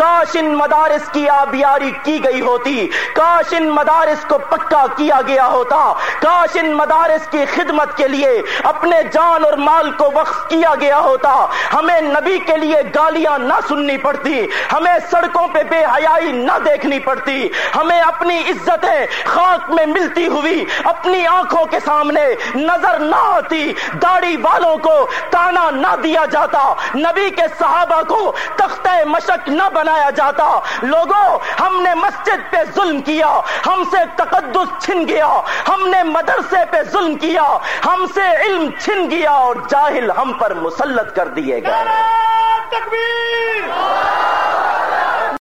کاش ان مدارس کی آبیاری کی گئی ہوتی کاش ان مدارس کو پکا کیا گیا ہوتا کاش ان مدارس کی خدمت کے لیے اپنے جان اور مال کو وقف کیا گیا ہوتا۔ ہمیں نبی کے لیے گالیاں نہ سننی پڑتی، ہمیں سڑکوں پہ بے حیائی نہ دیکھنی پڑتی۔ ہمیں اپنی عزتیں خاک میں ملتی ہوئی، اپنی آنکھوں کے سامنے نظر نہ آتی۔ داڑھی والوں کو تانا نہ دیا جاتا، نبی کے صحابہ کو تخت مشق نہ بنا بنایا جاتا۔ لوگوں، ہم نے مسجد پہ ظلم کیا۔ ہم سے تقدس چھن گیا۔ ہم نے مدرسے پہ ظلم کیا۔ ہم سے علم چھن گیا اور جاہل ہم پر مسلط کر دیے گئے۔